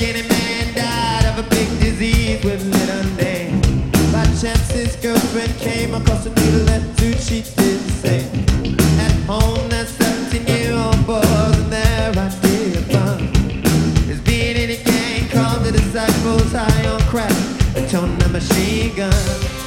Skinny man died of a big disease with little name. By chance, his girlfriend came across a needle and two she did say. At home, that 17 year old boys and their idea of fun is being in a gang called the Disciples High on Crack, a tone a machine gun.